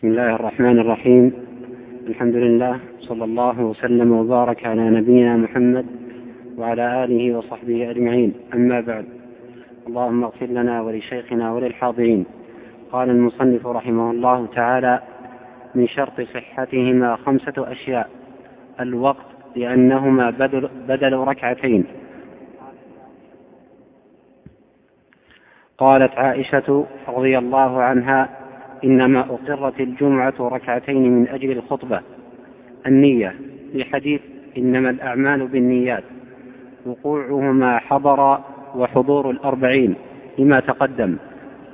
بسم الله الرحمن الرحيم. الحمد لله صلى الله وسلم وبارك على نبينا محمد وعلى آله وصحبه أجمعين. أما بعد اللهم اغفر لنا ولشيخنا وللحاضرين. قال المصنف رحمه الله تعالى من شرط صحتهما خمسة أشياء الوقت لأنهما بدل, بدل ركعتين. قالت عائشة رضي الله عنها إنما أقرت الجمعة ركعتين من أجل الخطبة. النية. لحديث إنما الأعمال بالنيات. وقوعهما حضر وحضور الأربعين لما تقدم.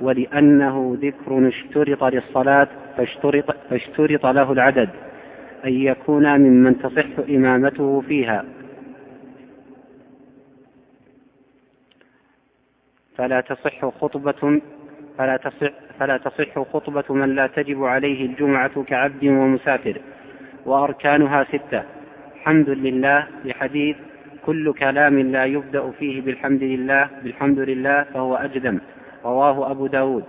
ولأنه ذكر اشترط للصلاة فاشترط, فاشترط له العدد. أن يكون ممن تصح إمامته فيها. فلا تصح خطبة فلا تصح, فلا تصح خطبة من لا تجب عليه الجمعة كعبد ومسافر وأركانها ستة حمد لله لحديث كل كلام لا يبدأ فيه بالحمد لله بالحمد لله فهو أجدم رواه أبو داود.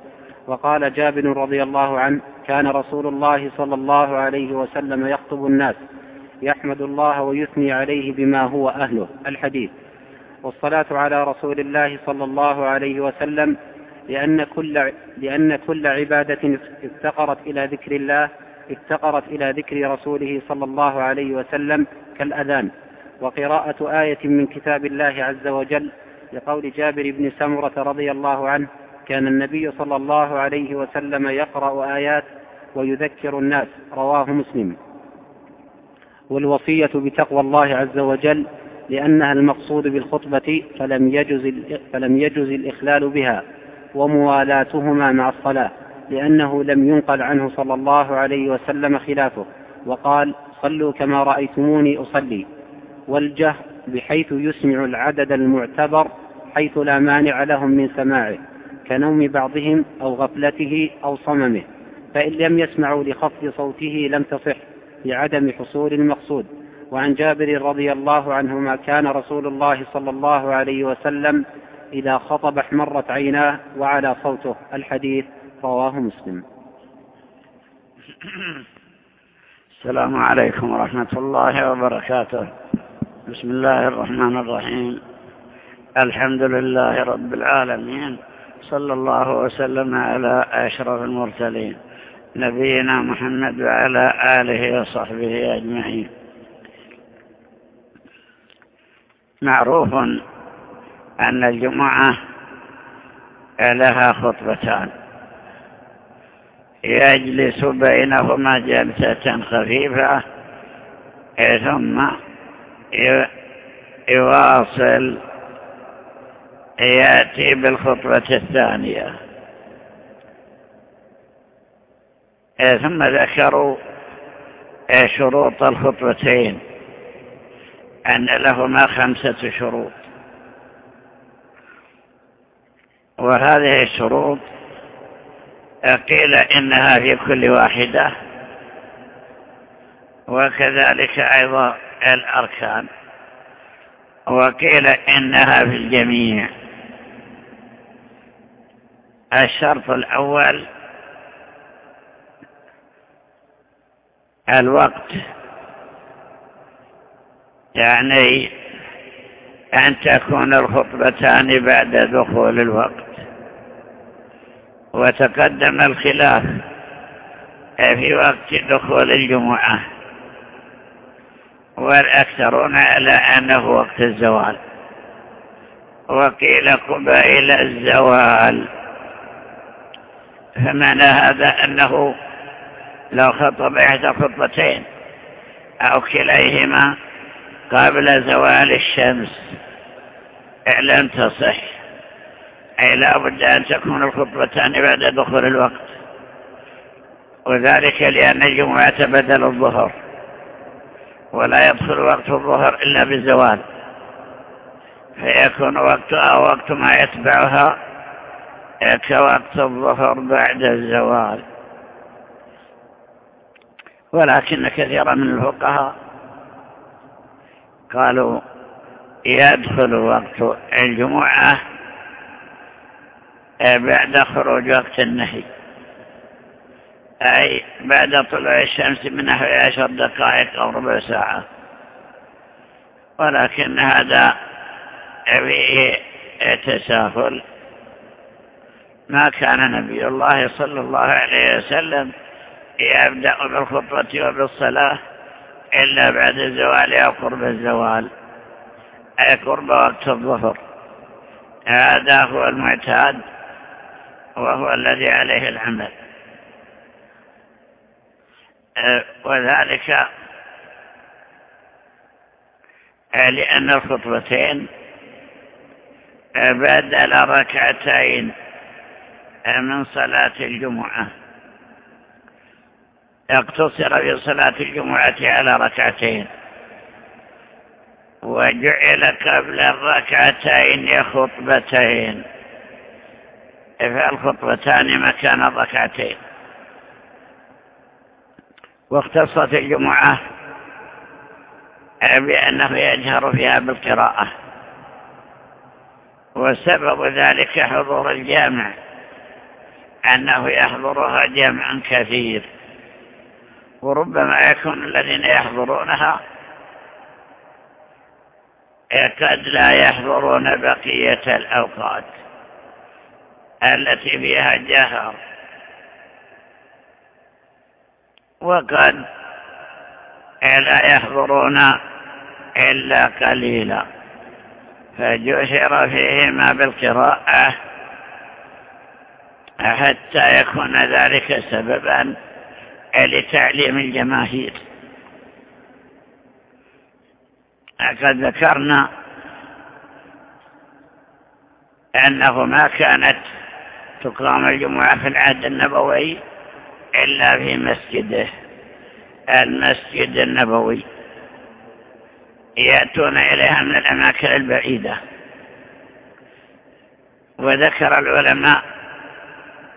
وقال جابر رضي الله عنه كان رسول الله صلى الله عليه وسلم يخطب الناس يحمد الله ويثني عليه بما هو أهله الحديث. والصلاة على رسول الله صلى الله عليه وسلم لأن كل لأن كل عبادة افتقرت إلى ذكر الله افتقرت إلى ذكر رسوله صلى الله عليه وسلم كالأذان. وقراءة آية من كتاب الله عز وجل لقول جابر بن سمرة رضي الله عنه كان النبي صلى الله عليه وسلم يقرأ آيات ويذكر الناس رواه مسلم. والوصية بتقوى الله عز وجل لأنها المقصود بالخطبة فلم يجز فلم يجز الإخلال بها. وموالاتهما مع الصلاة لأنه لم ينقل عنه صلى الله عليه وسلم خلافه وقال صلوا كما رأيتموني أصلي. والجهر بحيث يسمع العدد المعتبر حيث لا مانع لهم من سماعه كنوم بعضهم أو غفلته أو صممه فإن لم يسمعوا لخفض صوته لم تصح لعدم حصول المقصود. وعن جابر رضي الله عنهما كان رسول الله صلى الله عليه وسلم إذا خطب احمرت عيناه وعلى صوته. الحديث رواه مسلم. السلام عليكم ورحمة الله وبركاته. بسم الله الرحمن الرحيم. الحمد لله رب العالمين. صلى الله وسلم على أشرف المرسلين. نبينا محمد وعلى آله وصحبه أجمعين. معروف أن الجمعة لها خطبتان. يجلس بينهما جلسة خفيفة ثم يواصل يأتي بالخطبة الثانية. ثم ذكروا شروط الخطبتين أن لهما خمسة شروط. وهذه الشروط قيل إنها في كل واحدة وكذلك أيضا الأركان وقيل إنها في الجميع. الشرط الأول الوقت يعني أن تكون الخطبتان بعد دخول الوقت. وتقدم الخلاف في وقت دخول الجمعة والأكثرون على أنه وقت الزوال. وقيل قبائل الزوال فمعنى هذا أنه لو خطب إحدى خطبتين أو كليهما قبل زوال الشمس لم تصح. أي لا بد أن تكون الخطبتان بعد دخول الوقت. وذلك لأن الجمعة بدل الظهر. ولا يدخل وقت الظهر إلا بالزوال. فيكون وقتها وقت ما يتبعها كوقت الظهر بعد الزوال. ولكن كثيرا من الفقهاء قالوا يدخل وقت الجمعة بعد خروج وقت النهي. أي بعد طلوع الشمس من نحو عشر دقائق أو ربع ساعة. ولكن هذا فيه تساهل ما كان نبي الله صلى الله عليه وسلم يبدأ بالخطبة وبالصلاة إلا بعد الزوال أو قرب الزوال. أي قرب وقت الظهر. هذا هو المعتاد. وهو الذي عليه العمل. وذلك لأن الخطبتين بدل ركعتين من صلاة الجمعة. اقتصر في صلاة الجمعة على ركعتين. وجعل قبل الركعتين خطبتين. فالخطبتان مكان الركعتين. واختصت الجمعة بأنه يجهر فيها بالقراءة. وسبب ذلك حضور الجامع أنه يحضرها جمع كثير. وربما يكون الذين يحضرونها قد لا يحضرون بقية الأوقات. التي فيها جهر. وقد لا يحضرون إلا قليلا. فجشر فيهما بالقراءة حتى يكون ذلك سببا لتعليم الجماهير. قد ذكرنا أنه ما كانت تقام الجمعة في العهد النبوي إلا في مسجده. المسجد النبوي. يأتون إليها من الأماكن البعيدة. وذكر العلماء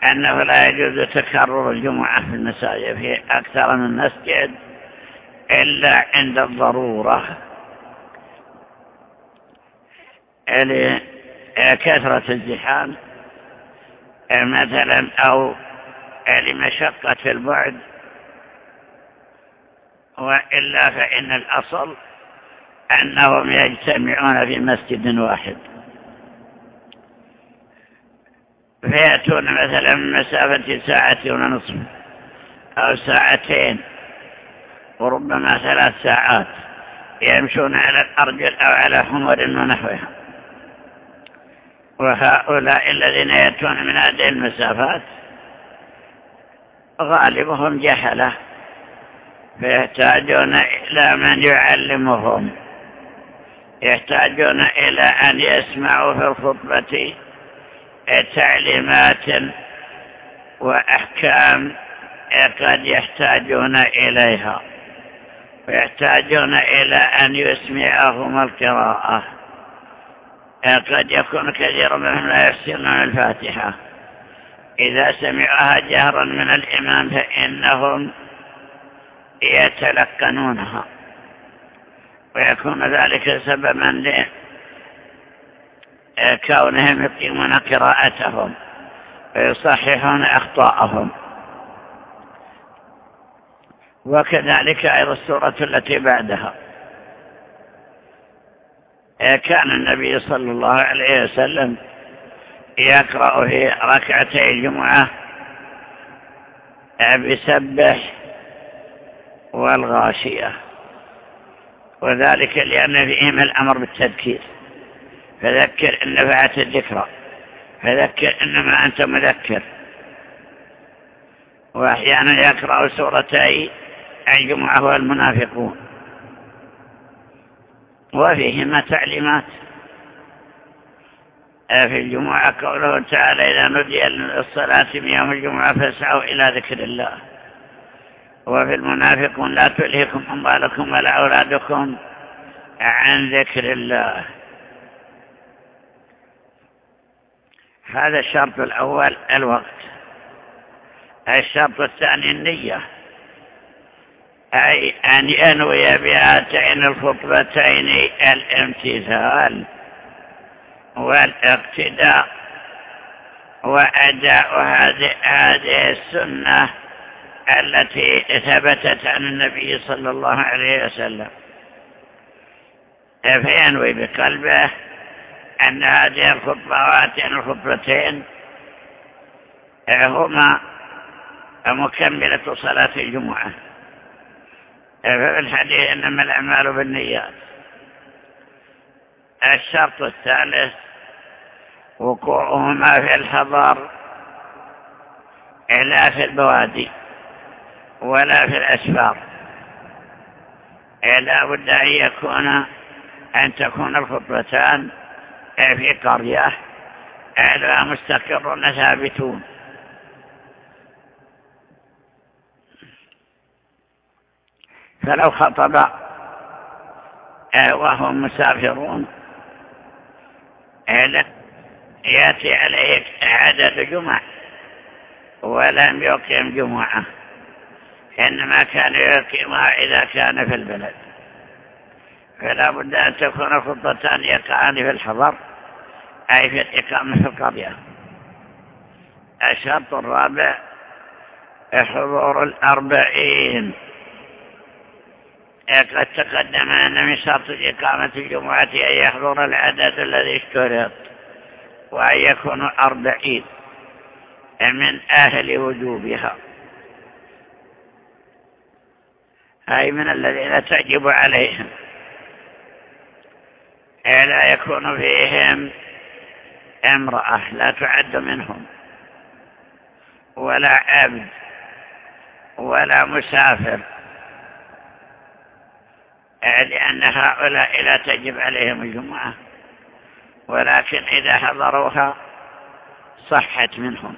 أنه لا يجوز تكرر الجمعة في المساجد في أكثر من مسجد إلا عند الضرورة. لكثرة الزحام مثلا أو لمشقة البعد. وإلا فإن الأصل أنهم يجتمعون في مسجد واحد. فيأتون مثلا من مسافة ساعة ونصف أو ساعتين وربما ثلاث ساعات يمشون على الأرجل أو على حمر ونحوها. وهؤلاء الذين يأتون من هذه المسافات غالبهم جهلة فيحتاجون إلى من يعلمهم يحتاجون إلى أن يسمعوا في الخطبة تعليمات وأحكام قد يحتاجون إليها ويحتاجون إلى أن يسمعهم القراءة. قد يكون كثير منهم لا يحسنون الفاتحة. إذا سمعها جهرا من الإمام فإنهم يتلقنونها. ويكون ذلك سببا لكونهم يقيمون قراءتهم ويصححون أخطاءهم. وكذلك أيضا السورة التي بعدها. كان النبي صلى الله عليه وسلم يقرأ في ركعتي الجمعة بسبح والغاشية وذلك لأن فيهم الأمر بالتذكير. فذكر إن نفعت الذكرى فذكر إنما أنت مذكر. وأحيانا يقرأ سورتي الجمعة والمنافقون. وفيهما تعليمات. في الجمعة قوله تعالى إذا نودي للصلاة يوم الجمعة فاسعوا إلى ذكر الله. وفي المنافقون لا تلهكم أموالكم ولا أولادكم عن ذكر الله. هذا الشرط الأول الوقت. الشرط الثاني النية. أن ينوي بهاتين الخطبتين الامتثال والاقتداء وأداء هذه السنة التي ثبتت عن النبي صلى الله عليه وسلم. فينوي بقلبه أن هذه الخطبات الخطبتين هما مكملة صلاة الجمعة؟ ففي الحديث إنما الأعمال بالنيات. الشرط الثالث وقوعهما في الحضر لا في البوادي ولا في الأسفار لا بد أن يكون أن تكون الخطبتان في قرية أهلها مستقرون ثابتون. فلو خطب وهم مسافرون يأتي عليك عدد جمع ولم يقيم جمعة إنما كان يقيمها إذا كان في البلد. فلا بد أن تكون خطتان يقعان في الحضر أي في الإقامة في القرية. الشرط الرابع حضور الأربعين. قد تقدم أن من شرط إقامة الجمعة أن يحضر العدد الذي اشترط وأن يكون أربعين من أهل وجوبها. أي من الذين تجب عليهم. لا يكون فيهم امرأة لا تعد منهم. ولا عبد ولا مسافر. لأن هؤلاء لا تجب عليهم الجمعة ولكن إذا حضروها صحت منهم.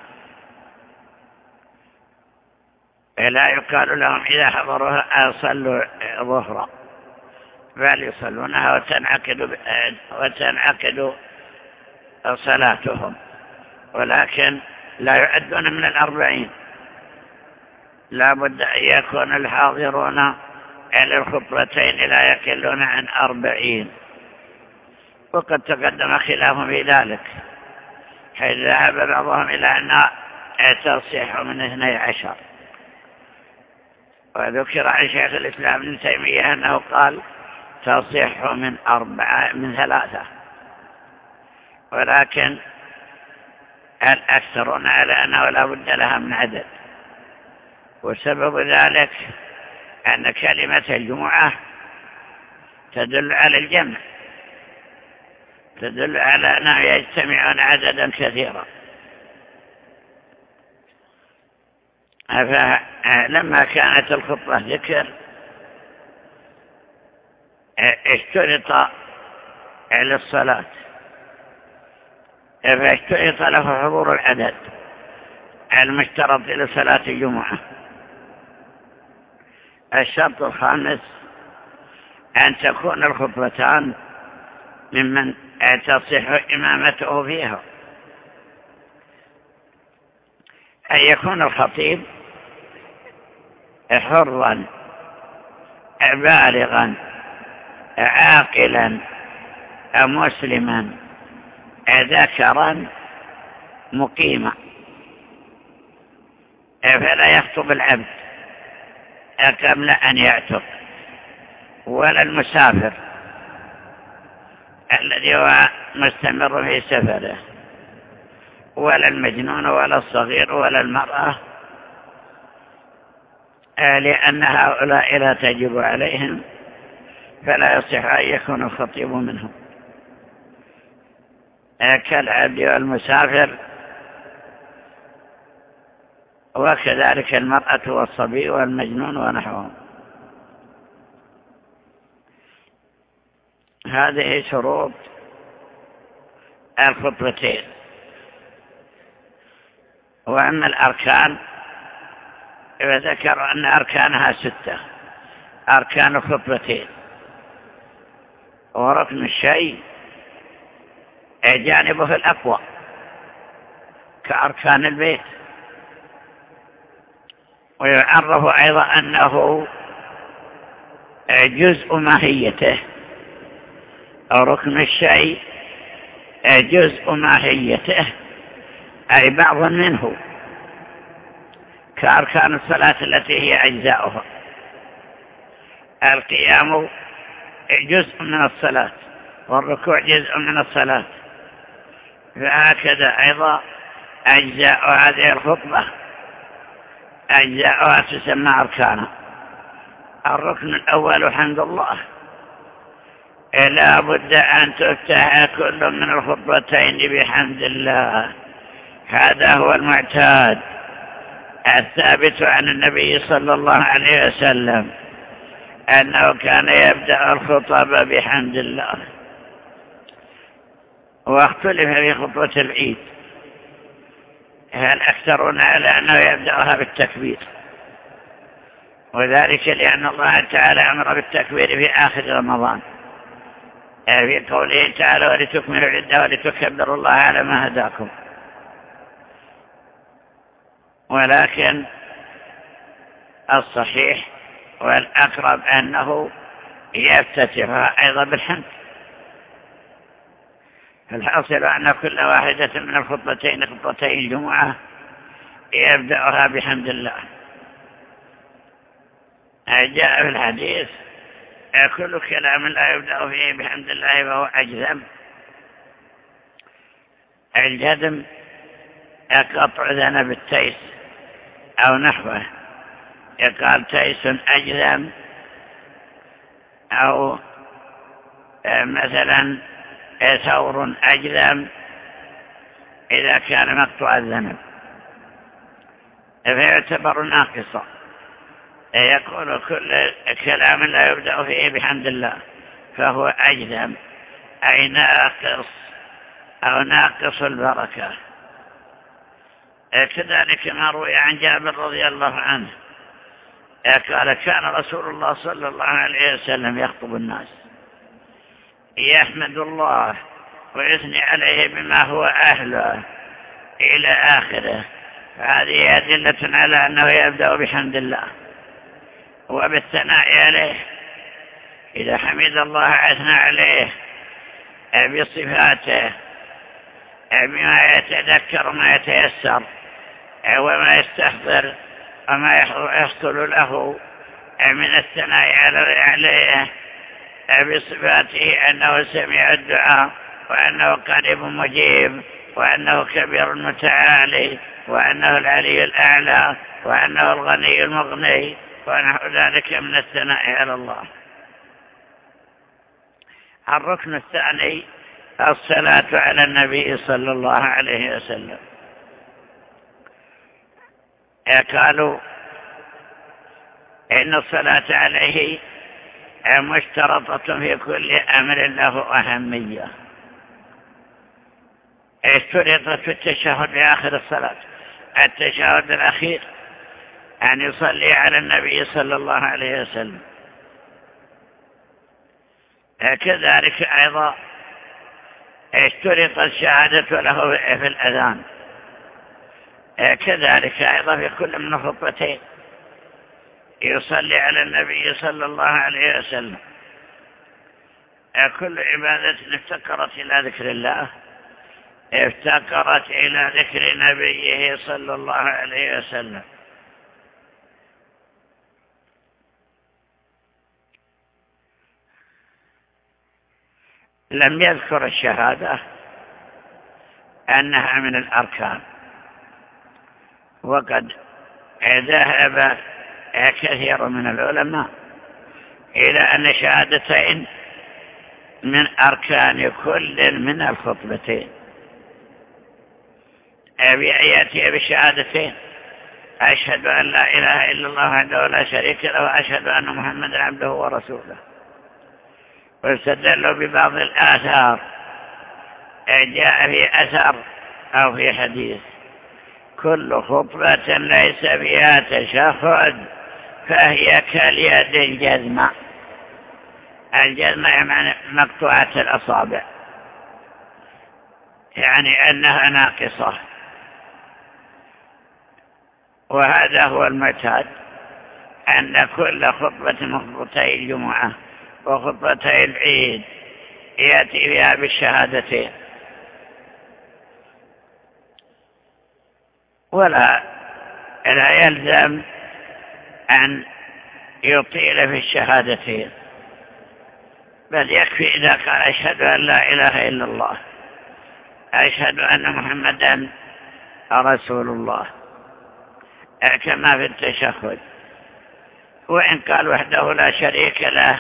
لا يقال لهم إذا حضروها صلوا ظهرا بل يصلونها وتنعقد, وتنعقد صلاتهم. ولكن لا يعدون من الأربعين. لا بد أن يكون الحاضرون على الخطبتين لا يقلون عن أربعين. وقد تقدم خلاف في ذلك حيث ذهب بعضهم إلى أن تصيح من اثني عشر. وذكر عن شيخ الإسلام ابن تيمية أنه قال تصح من أربعة من ثلاثة. ولكن الأكثرون على أنه لا بد لها من عدد؟ وسبب ذلك أن كلمة الجمعة تدل على الجمع تدل على أنه يجتمعون عددا كثيرا. فلما كانت الخطة ذكر اشترط للصلاة. فاشترط له حضور العدد المشترط لصلاة الجمعة. الشرط الخامس أن تكون الخطبتان ممن تصح إمامته فيها. أن يكون الخطيب حرا بالغا عاقلا مسلما ذكرا مقيما. فلا يخطب العبد. قبل أن يعتق ولا المسافر الذي هو مستمر في سفره. ولا المجنون ولا الصغير ولا المرأة. لأن هؤلاء لا تجب عليهم فلا يصح أن يكون الخطيب منهم. كالعبد والمسافر وكذلك المرأة والصبي والمجنون ونحوهم. هذه شروط الخطبتين. وأما الأركان فذكر أن أركانها ستة أركان الخطبتين وركن الشيء جانبه الأقوى كأركان البيت. ويعرف أيضا أنه جزء ماهيته أو ركن الشيء جزء ماهيته أي بعض منه كأركان الصلاة التي هي أجزاؤها. القيام جزء من الصلاة والركوع جزء من الصلاة. فهكذا أيضا أجزاء هذه الخطبة. أجزاؤها تسمى أركانا الركن الأول حمد الله. لا بد أن تفتح كل من الخطبتين بحمد الله. هذا هو المعتاد. الثابت عن النبي صلى الله عليه وسلم أنه كان يبدأ الخطب بحمد الله. واختلف في خطبة العيد. هل أكثرون على أنه يبدأها بالتكبير؟ وذلك لأن الله تعالى أمر بالتكبير في آخر رمضان. في قوله تعالى ولتكملوا العدة ولتكبروا الله على ما هداكم. ولكن الصحيح والأقرب أنه يفتتحها أيضا بالحمد. الحاصل أن كل واحدة من الخطبتين خطبتين الجمعة يبدأها بحمد الله. جاء في الحديث كل كلام لا يبدأ فيه بحمد الله فهو أجزم. الجدم قطع ذنب التيس أو نحوه. يقال تيس أجزم أو مثلا ثور أجزم إذا كان مقطوع الذنب. فيعتبر ناقصا. يقول كل كلام لا يبدأ فيه بحمد الله فهو أجزم أي ناقص أو ناقص البركة. كذلك ما روي عن جابر رضي الله عنه. قال كان رسول الله صلى الله عليه وسلم يخطب الناس. يحمد الله ويثني عليه بما هو أهله إلى آخره. هذه أدلة على أنه يبدأ بحمد الله وبالثناء عليه. إذا حمد الله أثنى عليه بصفاته بما يتذكر ما يتيسر وما يستحضر وما يحصل له من الثناء عليه. بصفاته أنه سميع الدعاء وأنه قريب مجيب وأنه كبير متعالي وأنه العلي الأعلى وأنه الغني المغني ونحو ذلك من الثناء على الله. الركن الثاني الصلاة على النبي صلى الله عليه وسلم. قالوا إن الصلاة عليه مشترطة في كل أمر له أهمية. اشترطت في التشهد في آخر الصلاة. التشهد الأخير أن يصلي على النبي صلى الله عليه وسلم. كذلك أيضا اشترط الشهادة له في الأذان. كذلك أيضا في كل من الخطبتين يصلي على النبي صلى الله عليه وسلم. كل عبادة افتكرت إلى ذكر الله؟ افتكرت إلى ذكر نبيه صلى الله عليه وسلم. لم يذكر الشهادة أنها من الأركان. وقد ذهب كثير من العلماء إلى أن شهادتين من أركان كل من الخطبتين. أبي يأتي بالشهادتين أشهد أن لا إله إلا الله وحده لا شريك له وأشهد أن محمدا عبده ورسوله. واستدلوا ببعض الآثار. جاء في أثر أو في حديث. كل خطبة ليس فيها تشهد. فهي كاليد الجزمة الجزمة يعني مقطوعة الأصابع. يعني أنها ناقصة. وهذا هو المعتاد أن كل خطبة من خطبتي الجمعة وخطبتي العيد يأتي بها بالشهادتين. ولا لا يلزم أن يطيل في الشهادتين. بل يكفي إذا قال أشهد أن لا إله إلا الله أشهد أن محمدا رسول الله كما في التشهد. وإن قال وحده لا شريك له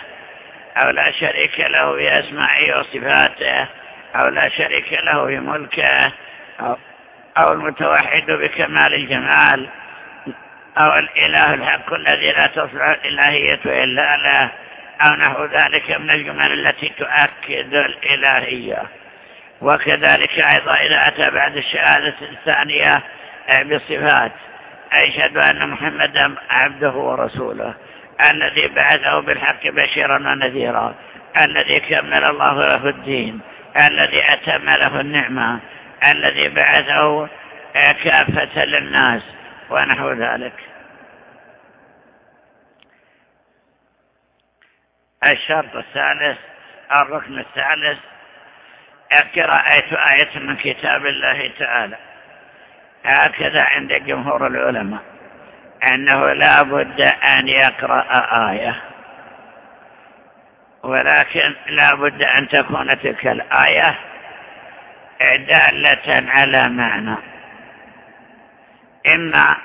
أو لا شريك له في أسمائه وصفاته أو لا شريك له في ملكه أو, أو المتوحد بكمال الجمال. أو الإله الحق الذي لا تصلح الإلهية إلا له أو نحو ذلك من الجمل التي تؤكد الإلهية. وكذلك أيضا إذا أتى بعد الشهادة الثانية بصفات أشهد أن محمدا عبده ورسوله الذي بعثه بالحق بشيرا ونذيرا الذي كمل الله له الدين الذي أتم له النعمة الذي بعثه كافة للناس. ونحو ذلك. الشرط الثالث الركن الثالث قراءة آية من كتاب الله تعالى. هكذا عند جمهور العلماء أنه لا بد أن يقرأ آية ولكن لا بد أن تكون تلك الآية دالة على معنى. إما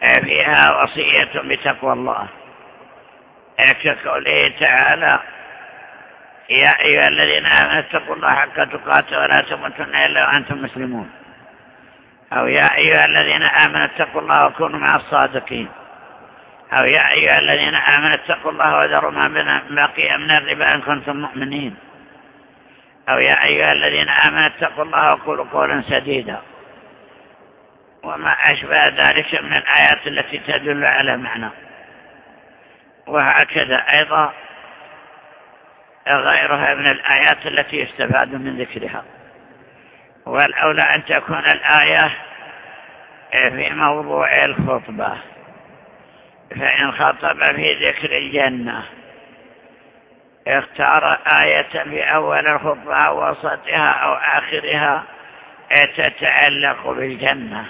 فيها وصية بتقوى الله. كقوله تعالى. يا أيها الذين آمنوا اتقوا الله حق تقاته ولا تموتن إلا وأنتم مسلمون. أو يا أيها الذين آمنوا اتقوا الله وكونوا مع الصادقين. أو يا أيها الذين آمنوا اتقوا الله وذروا ما بقي من الربا إن كنتم مؤمنين. أو يا أيها الذين آمنوا اتقوا الله وقولوا قولا سديدا. وما أشبه ذلك من الآيات التي تدل على معنى. وهكذا أيضا غيرها من الآيات التي يستفاد من ذكرها. والأولى أن تكون الآية في موضوع الخطبة. فإن خطب في ذكر الجنة اختار آية في أول الخطبة أو وسطها أو آخرها تتعلق بالجنة.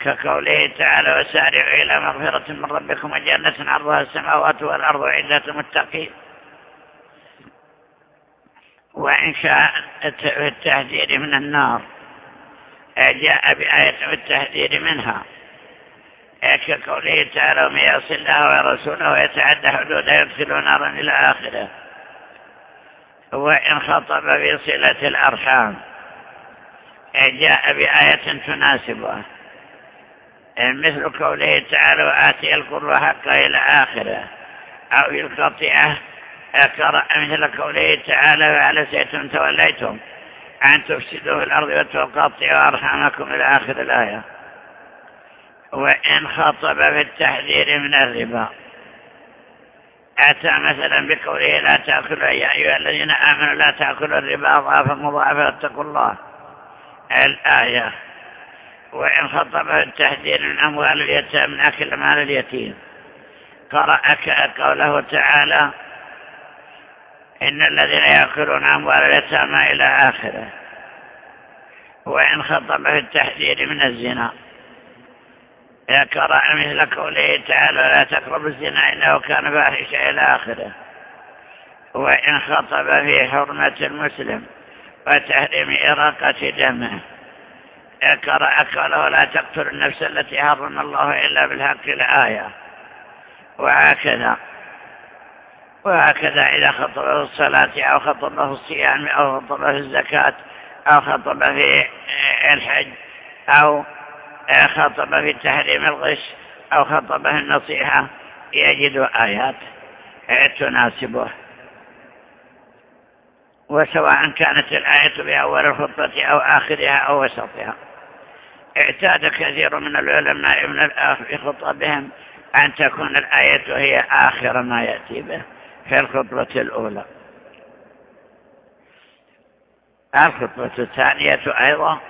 كقوله تعالى وسارعوا إلى مغفرة من ربكم وجنة عرضها السماوات والأرض عدة المتقين. وإن شاء التهدير من النار. جاء بآية التهدير منها. كقوله تعالى ومن يعص الله ورسوله ويتعدى حدوده يدخل نارا إلى آخره. وإن خطب في صلة الأرحام جاء بآية تناسبه مثل قوله تعالى وآتي القرى حقه إلى آخره. أو القطيعة قرأ مثل قوله تعالى وعلى سيتم توليتم. أن تفسدوا في الأرض وتقطعوا أرحامكم إلى آخر الآية. وإن خطب في التحذير من الربا. أتى مثلا بقوله لا تأكلوا يا أيها الذين آمنوا لا تأكلوا الربا أضعافا مضاعفة اتقوا الله. الآية وإن خطب في التحذير من أموال اليتام من أكل مال اليتيم. قرأ قوله تعالى إن الذين يأكلون أموال اليتامى إلى آخره. وإن خطب في التحذير من الزنا. يقرأ مثل قوله تعالى لا تقربوا الزنا إنه كان فاحشا إلى آخره. وإن خطب في حرمة المسلم وتحريم إراقة دمه. يقرأ قوله لا تقتل النفس التي حرم الله إلا بالحق الآية. وهكذا. وهكذا إذا خطب في الصلاة أو خطب في الصيام أو خطب في الزكاة أو خطب في الحج أو خطب في تحريم الغش أو خطب في النصيحة يجد آيات تناسبه. وسواء كانت الآية بأول الخطبة أو آخرها أو وسطها. اعتاد كثير من العلماء من في خطبهم أن تكون الآية هي آخر ما يأتي به في الخطبة الأولى. الخطبة الثانية أيضا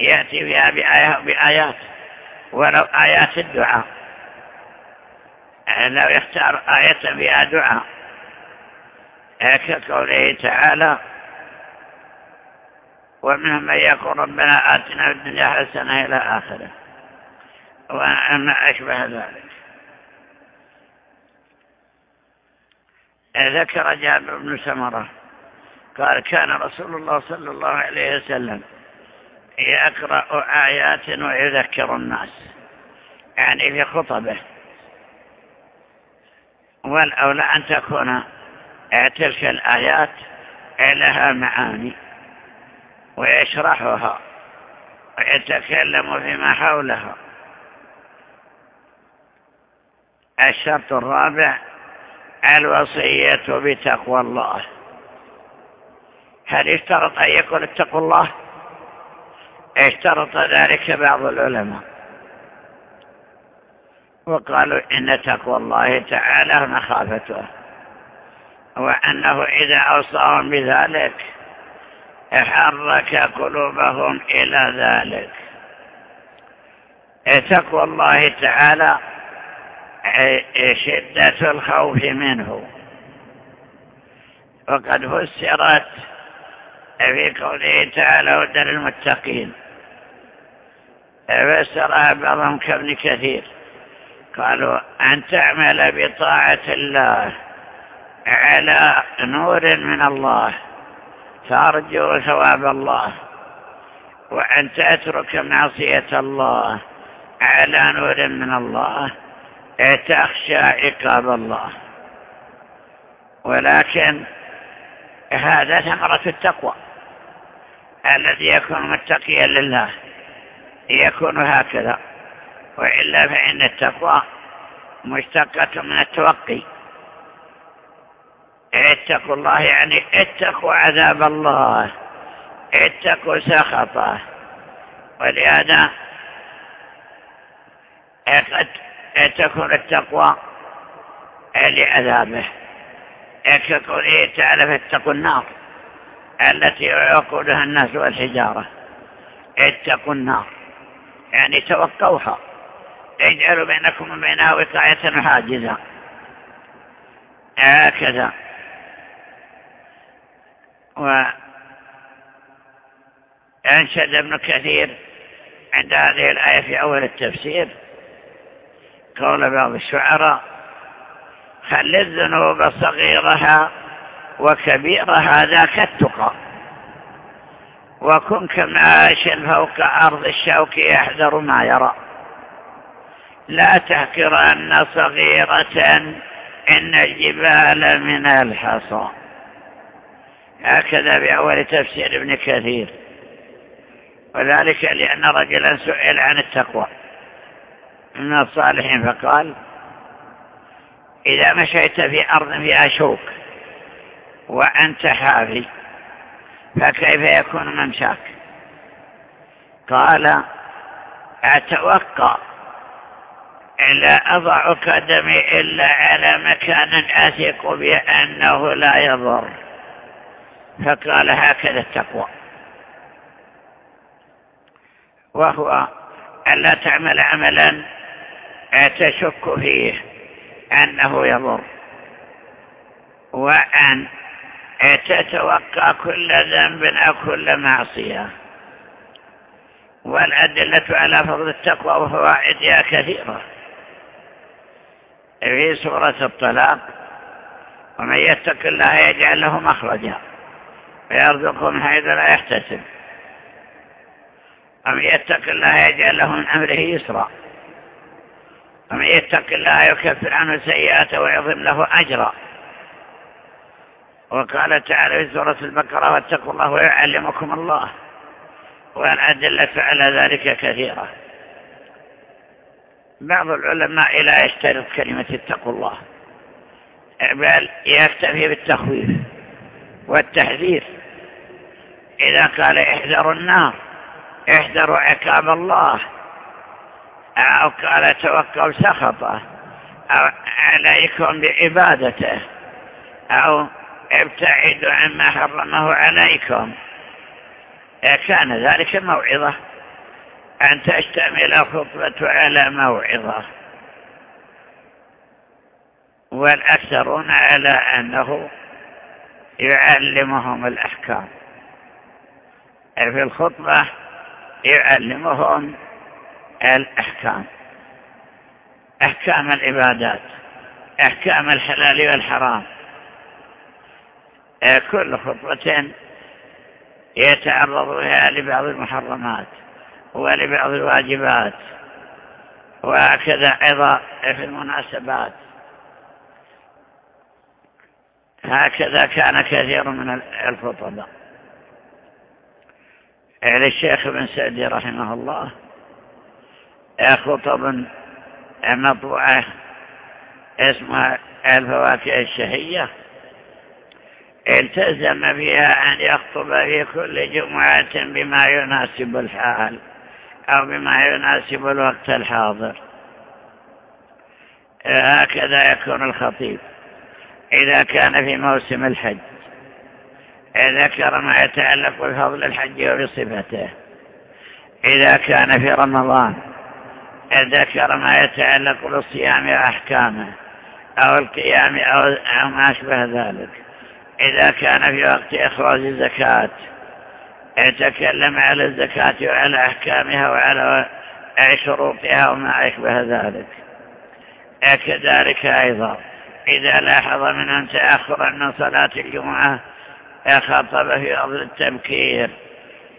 يأتي بآية بآيات ولو آيات الدعاء. لو يختار آية فيها دعاء كقوله تعالى ومنهم من يقول ربنا آتنا في الدنيا حسنة إلى آخرة. وما أشبه ذلك. ذكر جابر بن سمرة قال كان رسول الله صلى الله عليه وسلم يقرأ آيات ويذكر الناس يعني في خطبه. والأولى أن تكون تلك الآيات لها معاني. ويشرحها ويتكلم فيما حولها. الشرط الرابع الوصية بتقوى الله. هل اشترط أن يكون اتقوا الله؟ اشترط ذلك بعض العلماء. وقالوا إن تقوى الله تعالى مخافته وأنه إذا أوصاهم بذلك حرك قلوبهم إلى ذلك. تقوى الله تعالى شدة الخوف منه. وقد فسرت في قوله تعالى هدى للمتقين فسرها بعضهم كابن كثير. قالوا أن تعمل بطاعة الله على نور من الله ترجو ثواب الله. وأن تترك معصية الله على نور من الله تخشى عقاب الله. ولكن هذا ثمرة التقوى الذي يكون متقيا لله. يكون هكذا. وإلا فإن التقوى مشتقة من التوقي. اتقوا الله يعني اتقوا عذاب الله اتقوا سخطه. ولهذا قد تكون التقوى لعذابه. كقوله تعالى فاتقوا النار التي يعقدها الناس والحجارة. اتقوا النار يعني توقوها. اجعلوا بينكم وبينها وقاية حاجزة. هكذا. وأنشد ابن كثير عند هذه الآية في أول التفسير. قول بعض الشعراء خل الذنوب صغيرها وكبيرها ذاك التقى وكن كمعاش فوق أرض الشوك يحذر ما يرى. لا تحكرن صغيرة إن الجبال من الحصى. هكذا بأول تفسير ابن كثير. وذلك لأن رجلا سئل عن التقوى. من الصالحين فقال إذا مشيت في أرض فيها شوك وأنت حافي فكيف يكون ممشاك قال أتوقع لا أضع قدمي إلا على مكان أثق بأنه لا يضر. فقال هكذا التقوى. وهو ألا تعمل عملا تشك فيه أنه يضر. وأن تتوقع كل ذنب أو كل معصية. والأدلة على فضل التقوى وفوائدها كثيرة. في سورة الطلاق ومن يتق الله يجعل له مخرجا ويرزقه من حيث لا يحتسب. ومن يتق الله يجعل له من أمره يسرا. ومن يتق الله يكفر عنه سيئاته ويعظم له أجرا. وقال تعالى في سورة البقرة واتقوا الله ويعلمكم الله. والأدلة على ذلك كثيرة بعض العلماء لا يشترط كلمة اتقوا الله. بل يكتفي بالتخويف والتحذير. إذا قال احذروا النار احذروا عقاب الله أو قال توقعوا سخطه أو عليكم بعبادته أو ابتعدوا عما حرمه عليكم. كان ذلك موعظة أن تشتمل الخطبة على موعظة. والأكثرون على أنه يعلمهم الأحكام. في الخطبة يعلمهم الأحكام. أحكام العبادات أحكام الحلال والحرام. كل خطبة يتعرض بها لبعض المحرمات ولبعض الواجبات وهكذا أيضا في المناسبات. هكذا كان كثير من الخطباء. للشيخ بن سعدي رحمه الله خطب مطبوعة اسمها الفواكه الشهية التزم بها أن يخطب في كل جمعة بما يناسب الحال أو بما يناسب الوقت الحاضر. هكذا يكون الخطيب إذا كان في موسم الحج. ذكر ما يتعلق بفضل الحج وبصفته. إذا كان في رمضان ذكر ما يتعلق بالصيام وأحكامه أو القيام أو ما أشبه ذلك. إذا كان في وقت إخراج الزكاة يتكلم على الزكاة وعلى أحكامها وعلى شروطها وما أشبه ذلك. كذلك أيضا إذا لاحظ منهم تأخرا من صلاة الجمعة خطب في أرض التبكير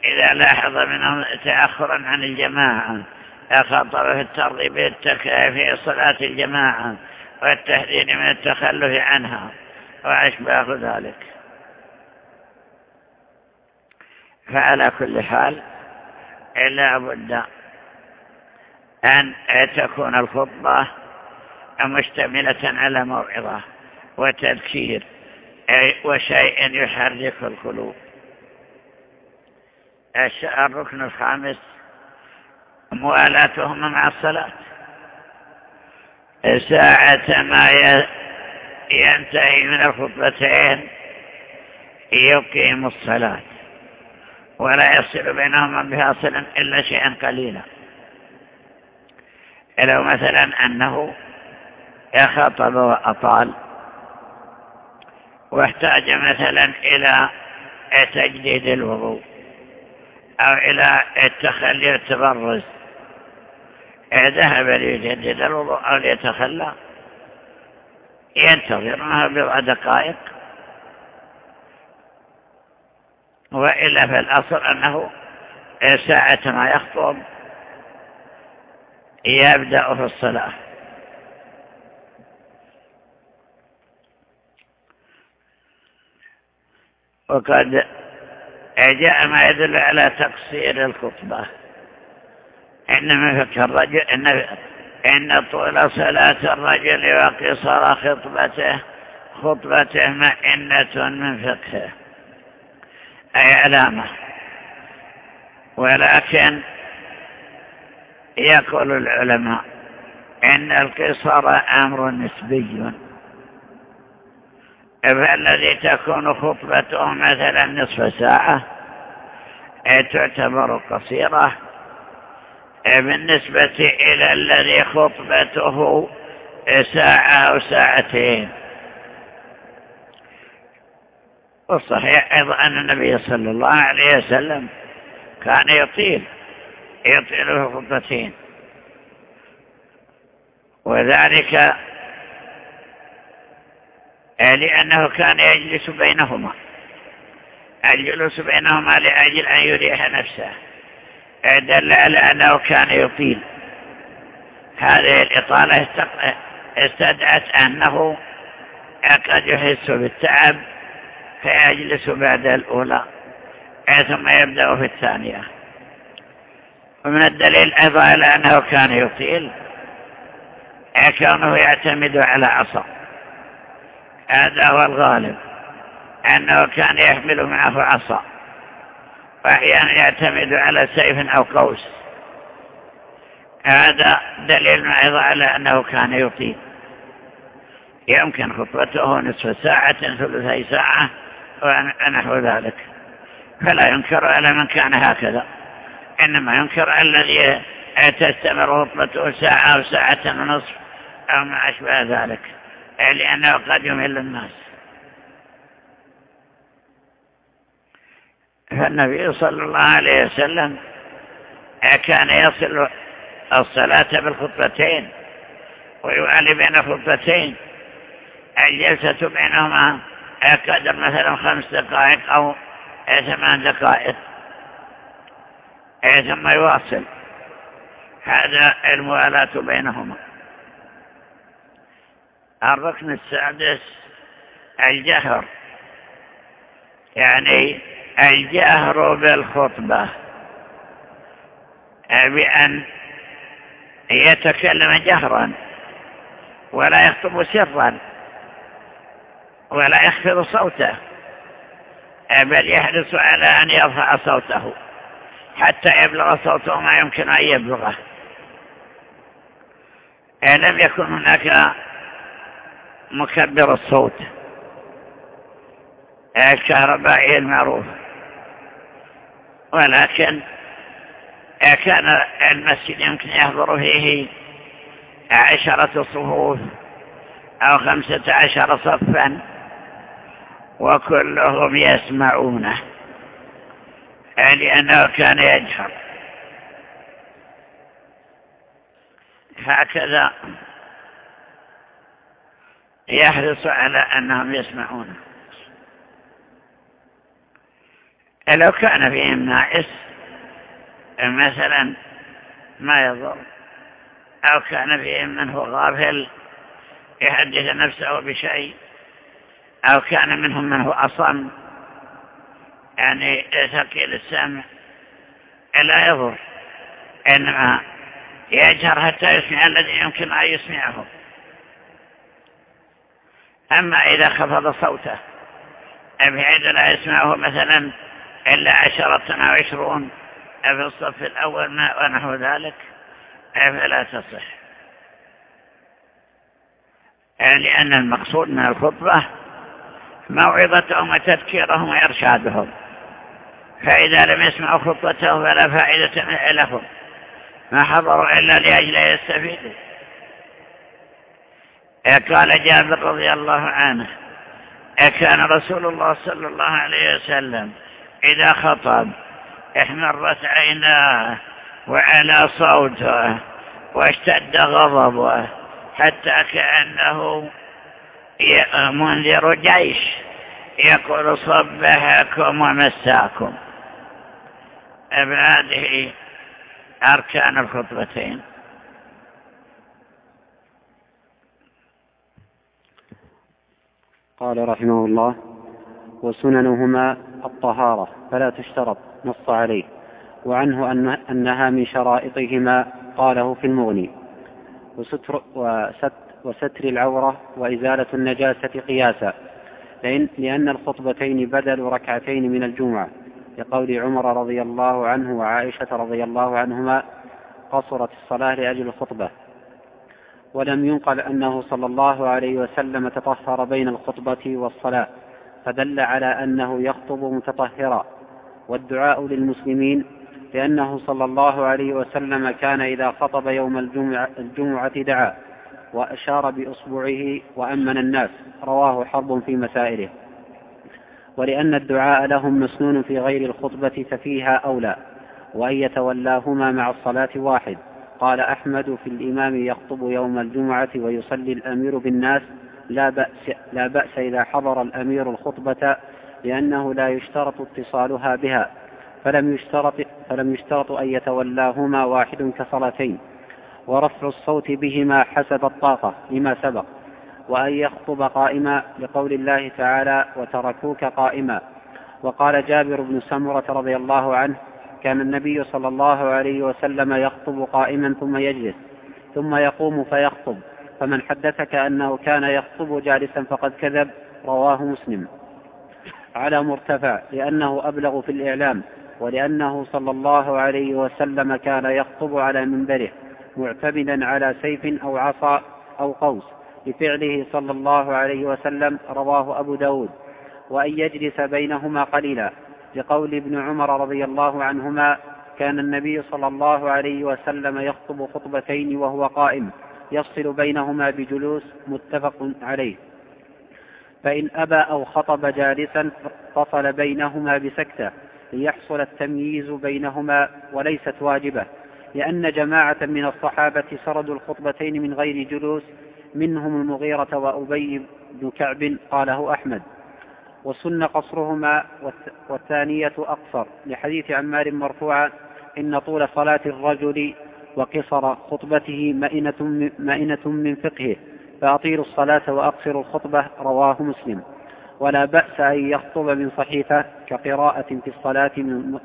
إذا لاحظ منهم تأخرا عن الجماعة خطب في الترغيب في صلاة الجماعة والتحذير من التخلف عنها وأشباه ذلك. فعلى كل حال لا بد أن تكون الخطبة مشتملة على موعظة وتذكير. وشيء يحرك القلوب. الركن الخامس موالاتهم مع الصلاة. ساعة ما ينتهي من الخطبتين يقيم الصلاة ولا يصل بينهما بها صلا إلا شيئا قليلا. لو مثلا أنه خطب وأطال واحتاج مثلا إلى تجديد الوضوء أو إلى التخلي والتبرز ذهب ليجدد الوضوء أو ليتخلى ينتظر معه بضع دقائق. وإلا في الأصل أنه ساعة ما يخطب يبدأ في الصلاة. وقد جاء ما يدل على تقصير الخطبة. إنما فكر الرجل إن, إن طول صلاة الرجل وقصر خطبته خطبته مئنة من فقهه. أي علامة؟ ولكن يقول العلماء إن القصر أمر نسبي. فالذي تكون خطبته مثلا نصف ساعة تعتبر قصيرة؟ بالنسبة إلى الذي خطبته ساعة أو ساعتين. والصحيح أيضا أن النبي صلى الله عليه وسلم كان يطيل يطيل في خطبتين. وذلك لأنه كان يجلس بينهما. الجلوس بينهما لأجل أن يريح نفسه. دل على أنه كان يطيل. هذه الإطالة استدعت أنه قد يحس بالتعب فيجلس بعد الأولى ثم يبدأ في الثانية. ومن الدليل أيضا على أنه كان يطيل كونه يعتمد على عصا هذا هو الغالب أنه كان يحمل معه عصا وأحيانا يعتمد على سيف أو قوس. هذا دليل أيضا على أنه كان يطيل يمكن خطبته نصف ساعة ثلثي ساعة ونحو ذلك. فلا ينكر على من كان هكذا. إنما ينكر الذي تستمر خطبته ساعة أو ساعة ونصف أو ما أشبه ذلك. لأنه قد يمل الناس. فالنبي صلى الله عليه وسلم كان يصل الصلاة بالخطبتين ويوالي بين خطبتين. الجلسة بينهما قدر مثلا خمس دقائق أو ثمان دقائق. ثم يواصل. هذا الموالاة بينهما. الركن السادس الجهر. يعني الجهر بالخطبة. بأن يتكلم جهرا ولا يخطب سرا ولا يخفض صوته. بل يحرص على أن يرفع صوته حتى يبلغ صوته ما يمكن أن يبلغه. لم يكن هناك مكبر الصوت. الكهربائي المعروف. ولكن كان المسجد يمكن يحضر فيه عشرة صفوف أو خمسة عشر صفا وكلهم يسمعونه لأنه كان يجهر. هكذا يحرص على أنهم يسمعونه لو كان فيهم نائس مثلا ما يضر. أو كان فيهم من هو غافل يحدث نفسه بشيء. أو كان منهم من هو أصم. يعني ثقيل السمع. لا يضر. إنما يجهر حتى يسمع الذي يمكن أن يسمعه. أما إذا خفض صوته. بحيث لا يسمعه مثلا إلا عشرة أو عشرون. في الصف الأول ونحو ذلك؟ فلا تصح. لأن المقصود من الخطبة موعظتهم وتذكيرهم وإرشادهم. فإذا لم يسمعوا خطبته فلا فائدة لهم ما حضروا إلا لأجل يستفيدوا. قال جابر رضي الله عنه كان رسول الله صلى الله عليه وسلم إذا خطب احمرت عيناه وعلى صوته واشتد غضبه حتى كأنه منذر جيش يقول صبحكم ومساكم. هذه أركان الخطبتين. قال رحمه الله وسننهما الطهارة فلا تشترط نص عليه. وعنه أن أنها من شرائطهما قاله في المغني وستر, وست وستر العورة وإزالة النجاسة قياسا لأن, الخطبتين بدل ركعتين من الجمعة. لقول عمر رضي الله عنه وعائشة رضي الله عنهما قصرت الصلاة لأجل الخطبة. ولم ينقل أنه صلى الله عليه وسلم تطهر بين الخطبة والصلاة فدل على أنه يخطب متطهرا. والدعاء للمسلمين لأنه صلى الله عليه وسلم كان إذا خطب يوم الجمعة, الجمعة دعا وأشار بإصبعه وأمن الناس. رواه حرب في مسائله. ولأن الدعاء لهم مسنون في غير الخطبة ففيها أولى وأن يتولاهما مع الصلاة واحد. قال أحمد في الإمام يخطب يوم الجمعة ويصلي الأمير بالناس لا بأس, لا بأس إذا حضر الأمير الخطبة لأنه لا يشترط اتصالها بها فلم يشترط, فلم يشترط أن يتولاهما واحد كصلاتين ورفع الصوت بهما حسب الطاقة لما سبق وأن يخطب قائما لقول الله تعالى وتركوك قائما وقال جابر بن سمرة رضي الله عنه كان النبي صلى الله عليه وسلم يخطب قائما ثم يجلس ثم يقوم فيخطب. فمن حدثك أنه كان يخطب جالسا فقد كذب رواه مسلم. على مرتفع لأنه أبلغ في الإعلام ولأنه صلى الله عليه وسلم كان يخطب على منبره معتمدا على سيف أو عصا أو قوس. لفعله صلى الله عليه وسلم رواه أبو داود. وأن يجلس بينهما قليلا. لقول ابن عمر رضي الله عنهما كان النبي صلى الله عليه وسلم يخطب خطبتين وهو قائم يفصل بينهما بجلوس متفق عليه. فإن أبى أو خطب جالسا فصل بينهما بسكتة ليحصل التمييز بينهما وليست واجبة لأن جماعة من الصحابة سردوا الخطبتين من غير جلوس منهم المغيرة وأبي بن كعب قاله أحمد. وسن قصرهما والثانية أقصر. لحديث عمار مرفوعا إن طول صلاة الرجل وقصر خطبته مئنة, مئنة من فقهه. فأطيلوا الصلاة وأقصروا الخطبة رواه مسلم. ولا بأس أن يخطب من صحيفة كقراءة في الصلاة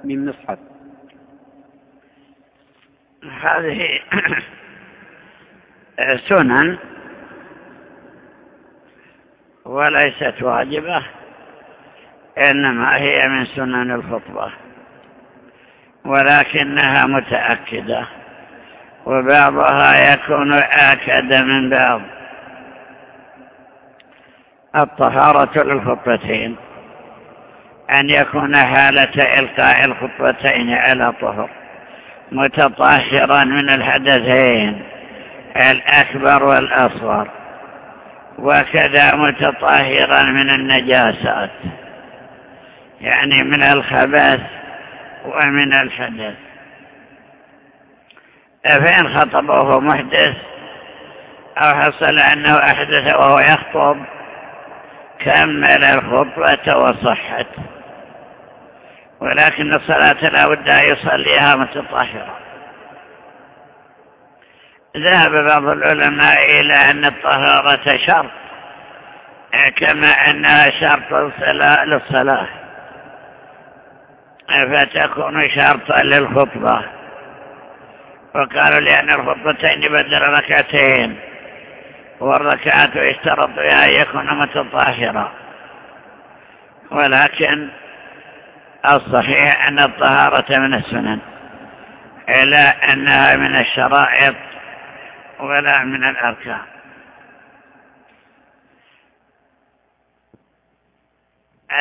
من مصحف. هذه سنن وليست واجبة. إنما هي من سنن الخطبة ولكنها متأكدة وبعضها يكون آكد من بعض. الطهارة للخطبتين أن يكون حالة إلقاء الخطبتين على طهر متطهرا من الحدثين الأكبر والأصغر وكذا متطهرا من النجاسات. يعني من الخبث ومن الحدث فإن خطبه محدث أو حصل أنه أحدث وهو يخطب كمل الخطبة وصحت. ولكن الصلاة لا بد أن يصليها متطهرة. ذهب بعض العلماء إلى أن الطهارة شرط كما أنها شرط للصلاة. فتكون شرطا للخطبة. وقالوا لأن الخطبتين بدل ركعتين والركعات يشترط بها أن يكون متطهرا ولكن الصحيح أن الطهارة من السنن إلا أنها من الشرائط ولا من الأركان.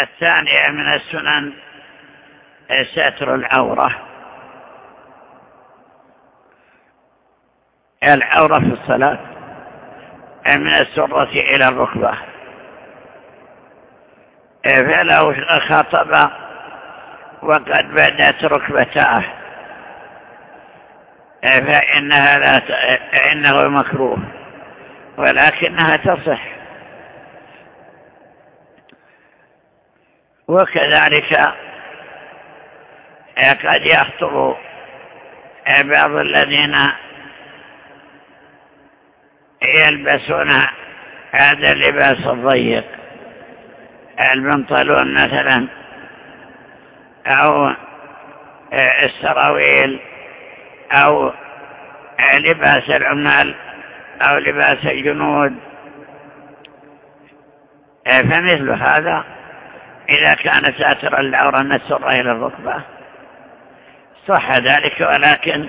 الثانية من السنن ستر العورة. العورة في الصلاة من السرة إلى الركبة. فلو خطب وقد بدت ركبتاه. فإنها لا ت... إنه مكروه ولكنها تصح. وكذلك قد يخطب بعض الذين يلبسون هذا اللباس الضيق البنطلون مثلا أو السراويل أو لباس العمال أو لباس الجنود. فمثل هذا إذا كان ساترا العورة نسر إلى الركبة. صح ذلك ولكن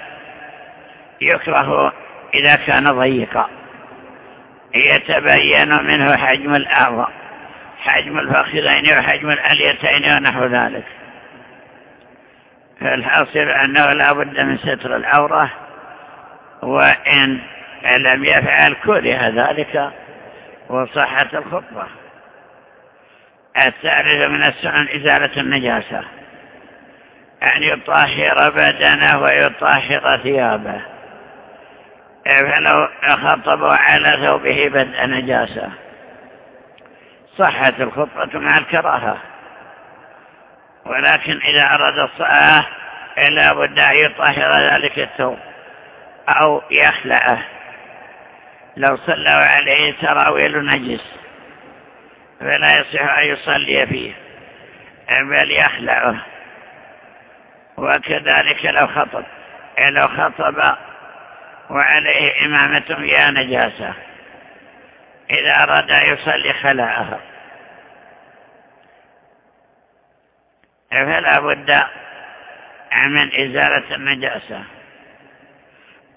يكره إذا كان ضيقا. يتبين منه حجم الأعضاء حجم الفخذين وحجم الأليتين ونحو ذلك. فالحاصل أنه لا بد من ستر العورة وإن لم يفعل كره ذلك وصحة الخطبة. الثالث من السنن إزالة النجاسة. أن يطهر بدنه ويطهر ثيابه. فلو خطبوا على ثوبه بدء نجاسة. صحت الخطبة مع الكراهة. ولكن إذا أراد الصلاة لا بد أن يطهر ذلك الثوب أو يخلعه. لو صلوا عليه سراويل نجس فلا يصح أن يصلي فيه بل يخلعه. وكذلك لو خطب لو خطب وعليه إمامة فيها نجاسة إذا أراد يصلي خلعها فلا بد من إزالة النجاسة.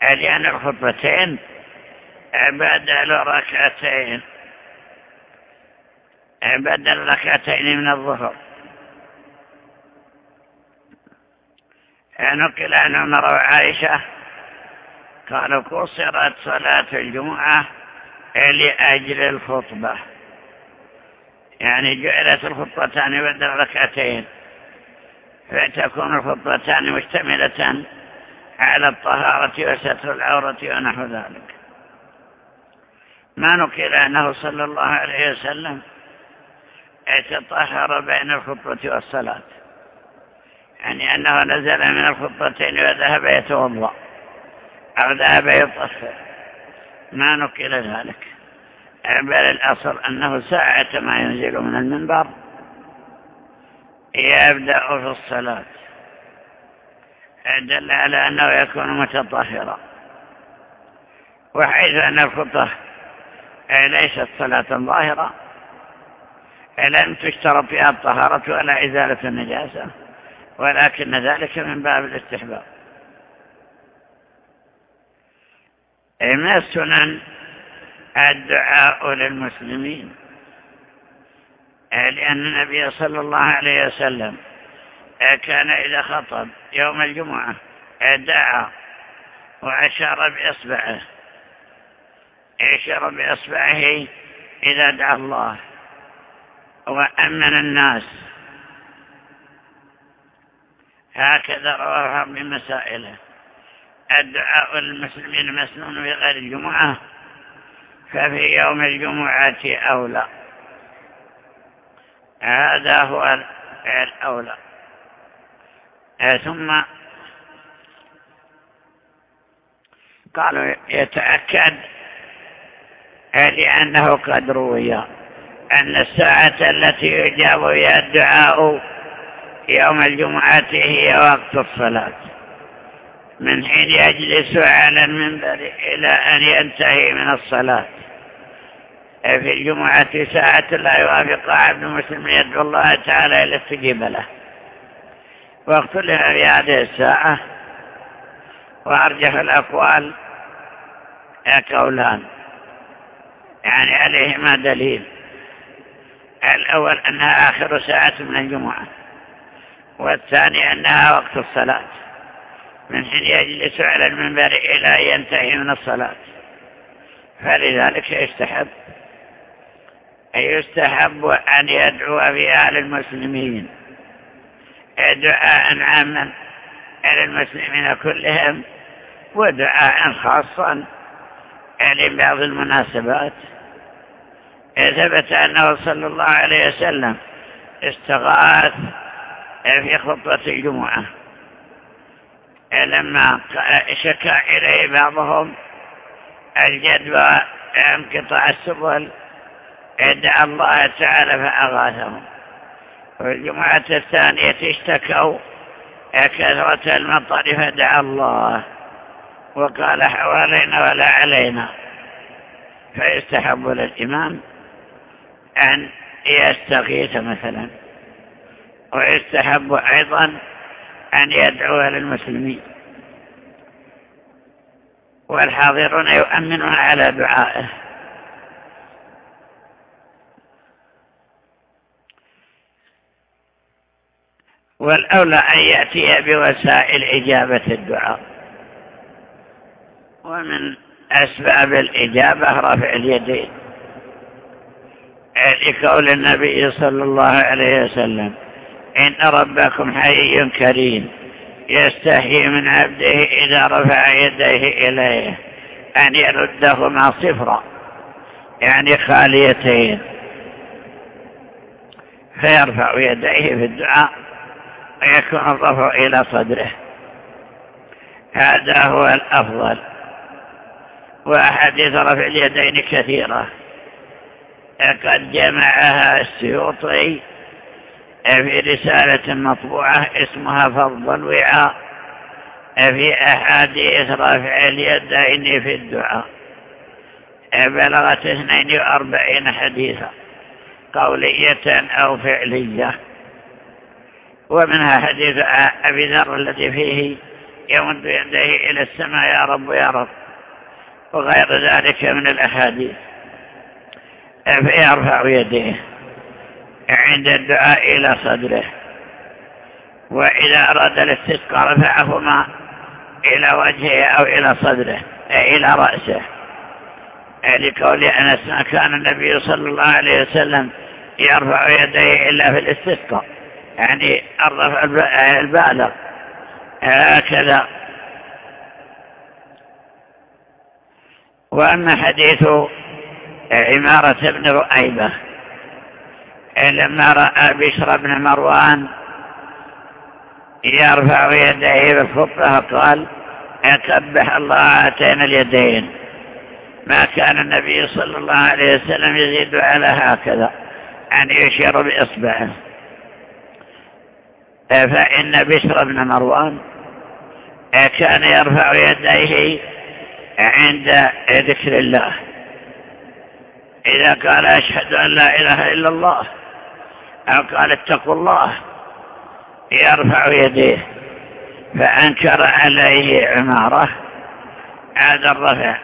لأن الخطبتين بدل ركعتين بدل ركعتين من الظهر. نقل عن عمر وعائشة قالوا قصرت صلاة الجمعة لأجل الخطبة. يعني جعلت الخطبتان بدل ركعتين فتكون الخطبتان مشتملة على الطهارة وستر العورة ونحو ذلك. ما نقل أنه صلى الله عليه وسلم يتطهر بين الخطبة والصلاة. يعني أنه نزل من الخطبتين وذهب يتوضأ أو ذهب يطهر. ما نقل ذلك. بل الأصل أنه ساعة ما ينزل من المنبر يبدأ في الصلاة. دل على أنه يكون متطهرا. وحيث أن الخطة ليست صلاة ظاهرة لم تشترط فيها الطهارة ولا إزالة النجاسة. ولكن ذلك من باب الاستحباب. من السنن الدعاء للمسلمين لأن النبي صلى الله عليه وسلم كان إذا خطب يوم الجمعة دعا وأشار بإصبعه. أشار بإصبعه إذا دعا الله وأمن الناس. هكذا رواه من مسائله الدعاء للمسلمين مسنون في غير الجمعة ففي يوم الجمعة أولى. هذا هو الأولى ثم قالوا يتأكد لأنه قد روي أن الساعة التي يجاب فيها الدعاء يوم الجمعة هي وقت الصلاة. من حين يجلس على المنبر إلى أن ينتهي من الصلاة. في الجمعة ساعة لا يوافق عبد مسلم يدعو الله تعالى إلى استجيب له. واختلف في هذه الساعة. وأرجح الأقوال قولان. يعني عليهما دليل. الأول أنها آخر ساعة من الجمعة. والثاني أنها وقت الصلاة. من حين يجلس على المنبر إلى ينتهي من الصلاة. فلذلك يستحب يستحب أن يدعو في أهل المسلمين. دعاء عاما على المسلمين كلهم ودعاء خاصا لبعض المناسبات. ثبت أنه صلى الله عليه وسلم استغاث في خطبة الجمعة؟ لما شكى إليه بعضهم؟ الجدوى انقطاع السبل؟ دعا الله تعالى فأغاثهم. والجمعة الثانية اشتكوا كثرة المطر فدعا الله. وقال حوالينا ولا علينا. فيستحب للإمام أن يستغيث مثلا. ويستحب أيضا أن يدعو للمسلمين والحاضرون يؤمنون على دعائه. والأولى أن يأتي بوسائل إجابة الدعاء. ومن أسباب الإجابة رفع اليدين. لقول النبي صلى الله عليه وسلم إن ربكم حي كريم. يستحي من عبده إذا رفع يديه إليه أن يردهما صفرا يعني خاليتين. فيرفع يديه في الدعاء ويكون الرفع إلى صدره. هذا هو الأفضل. وأحاديث رفع اليدين كثيرة. قد جمعها السيوطي في رسالة مطبوعة اسمها فضل الوعاء. في أحاديث رفع اليدين في الدعاء. بلغت 42 حديثا قولية أو فعلية. ومنها حديث أبي ذر الذي فيه يمد يديه إلى السماء يا رب يا رب. وغير ذلك من الأحاديث. فيرفع يديه. عند الدعاء إلى صدره. وإذا أراد الاستسقى رفعهما إلى وجهه أو إلى صدره إلى رأسه. لقول أنس ما كان النبي صلى الله عليه وسلم يرفع يديه إلا في الاستسقاء يعني الرفع البالغ. هكذا. وأما حديث عمارة بن رؤيبة لما رأى بشر بن مروان يرفع يديه بالخطة قال أكبح الله هاتين اليدين. ما كان النبي صلى الله عليه وسلم يزيد على هكذا أن يشير بإصبعه. فإن بشر بن مروان كان يرفع يديه عند ذكر الله. إذا قال أشهد أن لا إله إلا الله. قال اتقوا الله يرفع يديه. فأنكر عليه عمارة. هذا الرفع.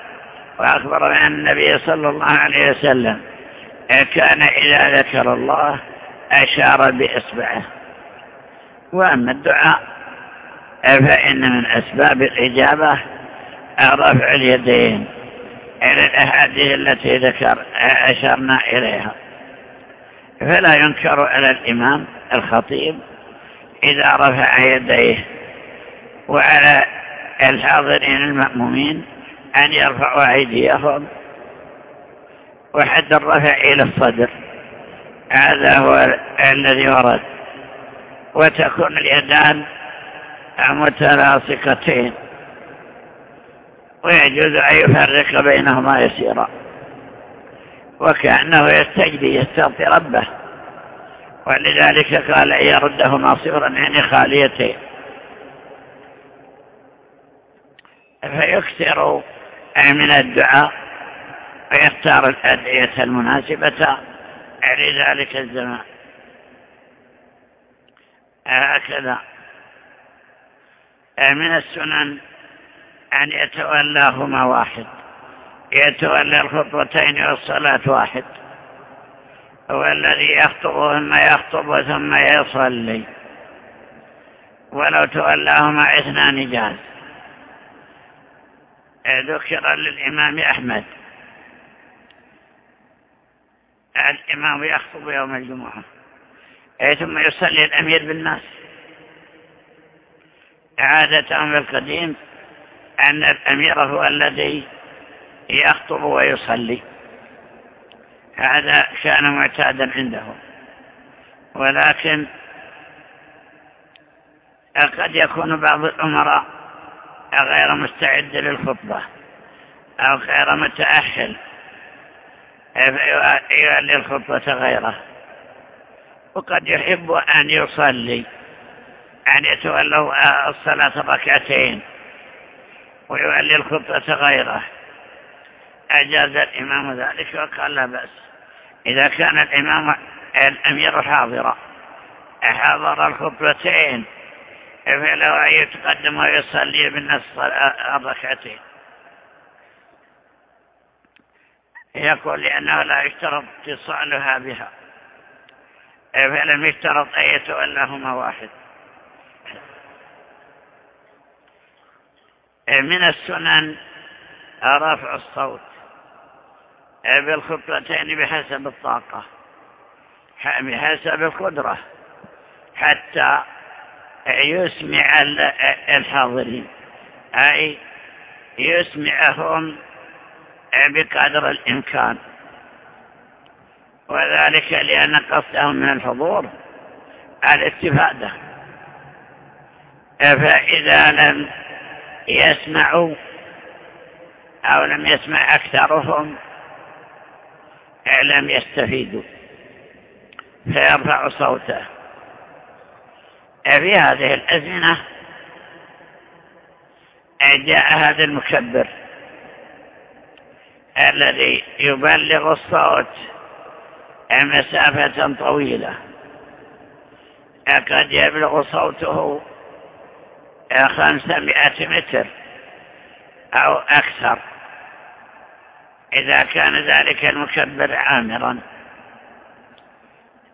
وأخبر أن النبي صلى الله عليه وسلم كان إذا ذكر الله أشار بإصبعه. وأما الدعاء فإن من أسباب الإجابة رفع اليدين إلى الأحاديث التي ذكر أشرنا إليها. فلا ينكر على الإمام الخطيب إذا رفع يديه وعلى الحاضرين المأمومين أن يرفعوا أيديهم وحد الرفع إلى الصدر. هذا هو الذي ورد. وتكون اليدان متلاصقتين. ويجوز أن يفرق بينهما يسيرا. وكأنه يستجدي يستغفي ربه. ولذلك قال أن يردهما صغرا يعني خاليتين فيكثر من الدعاء ويختار الأدعية المناسبة لذلك الزمان. هكذا. من السنن أن يتولاهما واحد. يتولى الخطوتين والصلاة واحد. هو الذي يخطب ثم يخطب ثم يصلي. ولو تولاهما اثنان جاز. ذكر للإمام أحمد. الإمام يخطب يوم الجمعة. ثم يصلي الأمير بالناس. عادة في القديم أن الأمير هو الذي يخطب ويصلي. هذا كان معتادا عنده. ولكن قد يكون بعض الأمراء غير مستعد للخطبة أو غير متأهل فيولي الخطبة غيره. وقد يحب أن يصلي أن يتولوا الصلاة ركعتين ويولي الخطبة غيره. أجاز الإمام ذلك وقال لا بأس. إذا كان الإمام الأمير حاضرا حضر الخطبتين فلو أن يتقدم ويصلي بالنص الركعتين. يقول لأنه لا يشترط اتصالها بها. فلم يشترط أن يتولاهما واحد. من السنن رفع الصوت. بالخطوتين بحسب الطاقة بحسب القدرة حتى يسمع الحاضرين. أي يسمعهم بقدر الإمكان. وذلك لأن قصدهم من الحضور الاستفادة فإذا لم يسمعوا أو لم يسمع أكثرهم لم يستفيدوا فيرفع صوته. في هذه الأزمنة؟ جاء هذا المكبر. الذي يبلغ الصوت مسافة طويلة. قد يبلغ صوته خمسمائة متر أو أكثر. إذا كان ذلك المكبر عامرا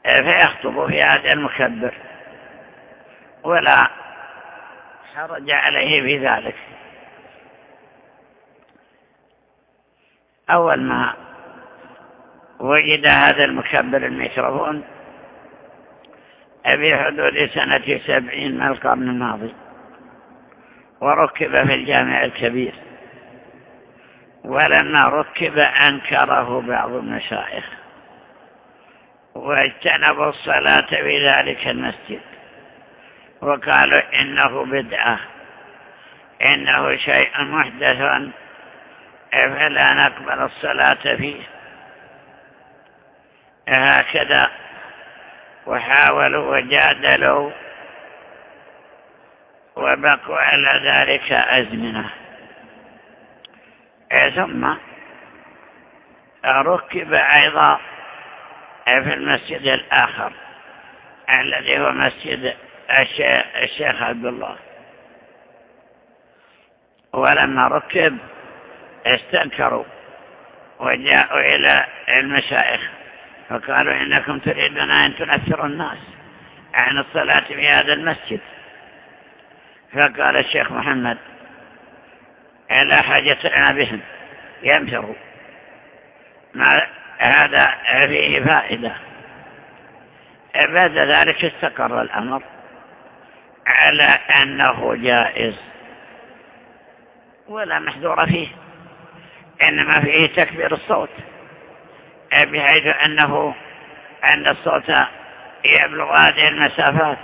فيخطب في هذا المكبر ولا حرج عليه في ذلك. أول ما وجد هذا المكبر الميكروفون في حدود سنة سبعين من القرن الماضي وركب في الجامع الكبير. ولما ركب أنكره بعض المشايخ واجتنبوا الصلاة في ذلك المسجد وقالوا إنه بدعة إنه شيء محدث فلا نقبل الصلاة فيه؟ هكذا وحاولوا وجادلوا وبقوا على ذلك أزمنة. ثم ركب أيضا في المسجد الآخر الذي هو مسجد الشيخ عبد الله. ولما ركب استنكروا وجاءوا إلى المشايخ فقالوا إنكم تريدون أن تنفروا الناس عن الصلاة في هذا المسجد. فقال الشيخ محمد لا حاجة لنا بهم. ينفروا ما هذا فيه فائدة. بعد ذلك استقر الأمر على أنه جائز. ولا محذور فيه. إنما فيه تكبير الصوت. بحيث أنه أن الصوت يبلغ هذه المسافات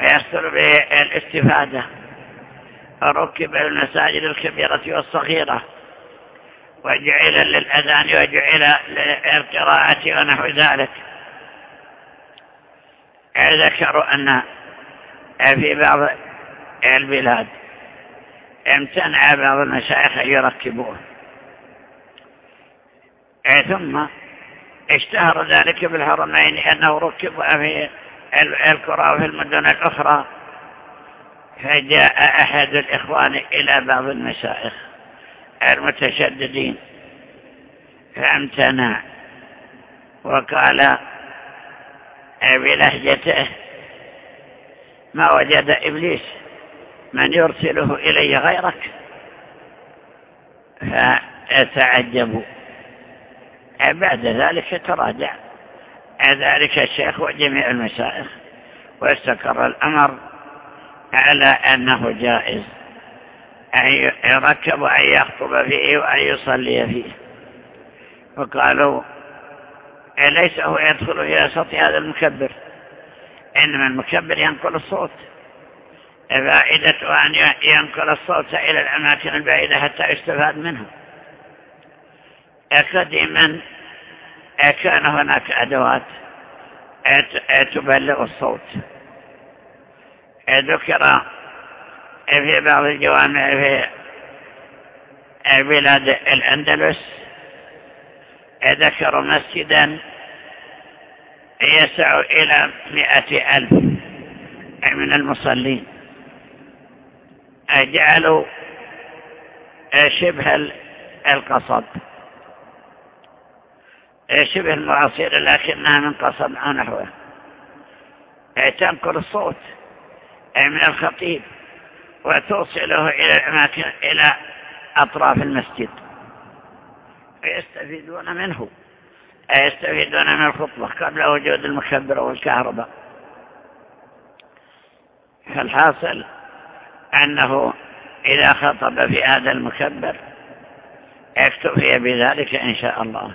ويحصل به الاستفادة. ركب المساجد الكبيرة والصغيرة وجعل للأذان وجعل للقراءة ونحو ذلك. ذكروا أن في بعض البلاد امتنع بعض المشايخ أن يركبوه. ثم اشتهر ذلك بالحرمين أنه ركب في القرى وفي المدن الأخرى. فجاء أحد الإخوان إلى بعض المشايخ المتشددين فأمتنع وقال بلهجته ما وجد إبليس من يرسله إلي غيرك؟ فتعجبوا بعد ذلك تراجع. ذلك الشيخ وجميع المشايخ واستقر الأمر. على أنه جائز. أن يركب أن يخطب فيه وأن يصلي فيه. وقالوا ليس هو يدخل إلى صوت هذا المكبر؟ إنما المكبر ينقل الصوت. فائدته أن ينقل الصوت إلى الأماكن البعيدة حتى يستفاد منه. قديما كان هناك أدوات تبلغ الصوت. ذكر في بعض الجوامع في بلاد الأندلس ذكروا مسجدا يسع إلى مئة ألف من المصلين. جعلوا شبه القصب شبه المعاصير لكنها من قصب أو نحوه تنقل الصوت. من الخطيب وتوصله إلى الأماكن إلى أطراف المسجد. ويستفيدون منه يستفيدون من الخطبة قبل وجود المكبر والكهرباء. فالحاصل أنه إذا خطب في هذا المكبر اكتفي بذلك إن شاء الله.